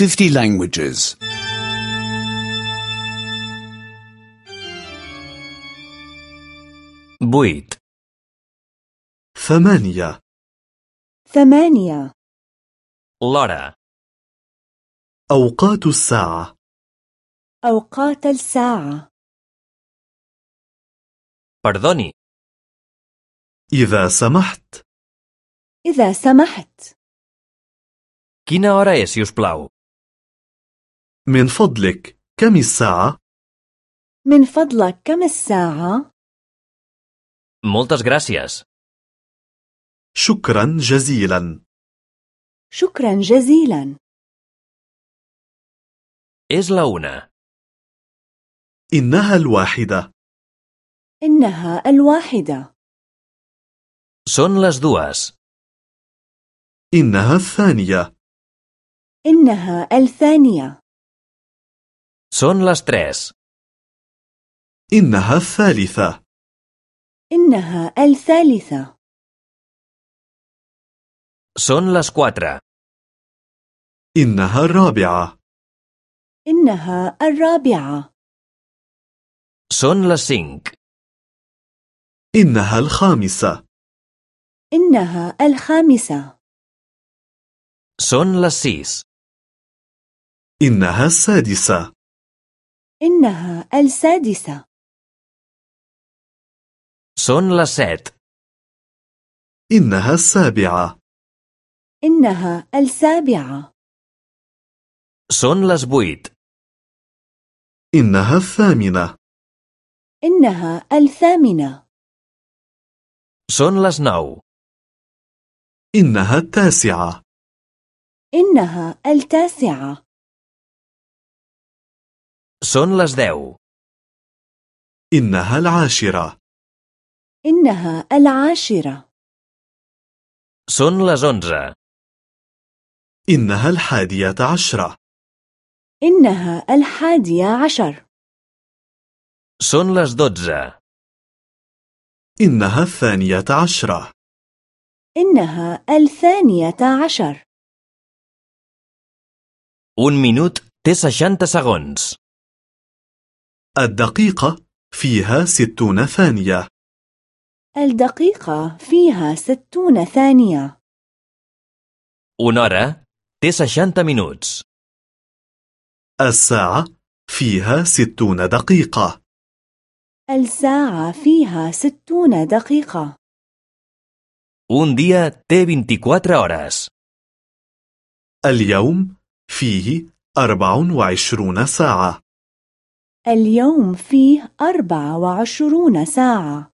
50 languages. 8. ثمانية ثمانية L'hora. أوقات الساعة أوقات الساعة Perdoni, إذا سمحت إذا سمحت quina hora és, si us plau? من فضلك كم الساعة؟ من فضلك كم الساعة؟ Moltes gràcies. شكرا جزيلا شكرا جزيلا És la una. إنها الواحدة إنها الواحدة Són les dues. إنها الثانية إنها الثانية Són les tres. إنها الثالثة إنها الثالثة Són les quatre. إنها الرابعة إنها الرابعة Són les cinc. إنها الخامسة إنها الخامسة Són les sis. إنها السادسة إنها السادسة. Són les set. إنها السابعة. إنها السابعة. Són les vuit. إنها الثامنة. إنها الثامنة. Són les nou. إنها التاسعة. إنها التاسعة. Són les deu. إنها العاشرة إنها العاشرة Són les onze. إنها الحادية عشرة إنها الحادية عشر Són les dotze. إنها الثانية عشرة إنها الثانية عشر Un minut té 60 segons. الدقيقة فيها ستون ثانية. الدقيقة فيها ستون ثانية. Una hora té 60 minuts. الساعة فيها ستون دقيقة. الساعة فيها ستون دقيقة. Un dia té 24 hores. اليوم فيه أربع وعشرون ساعة. اليوم فيه أربع وعشرون ساعة.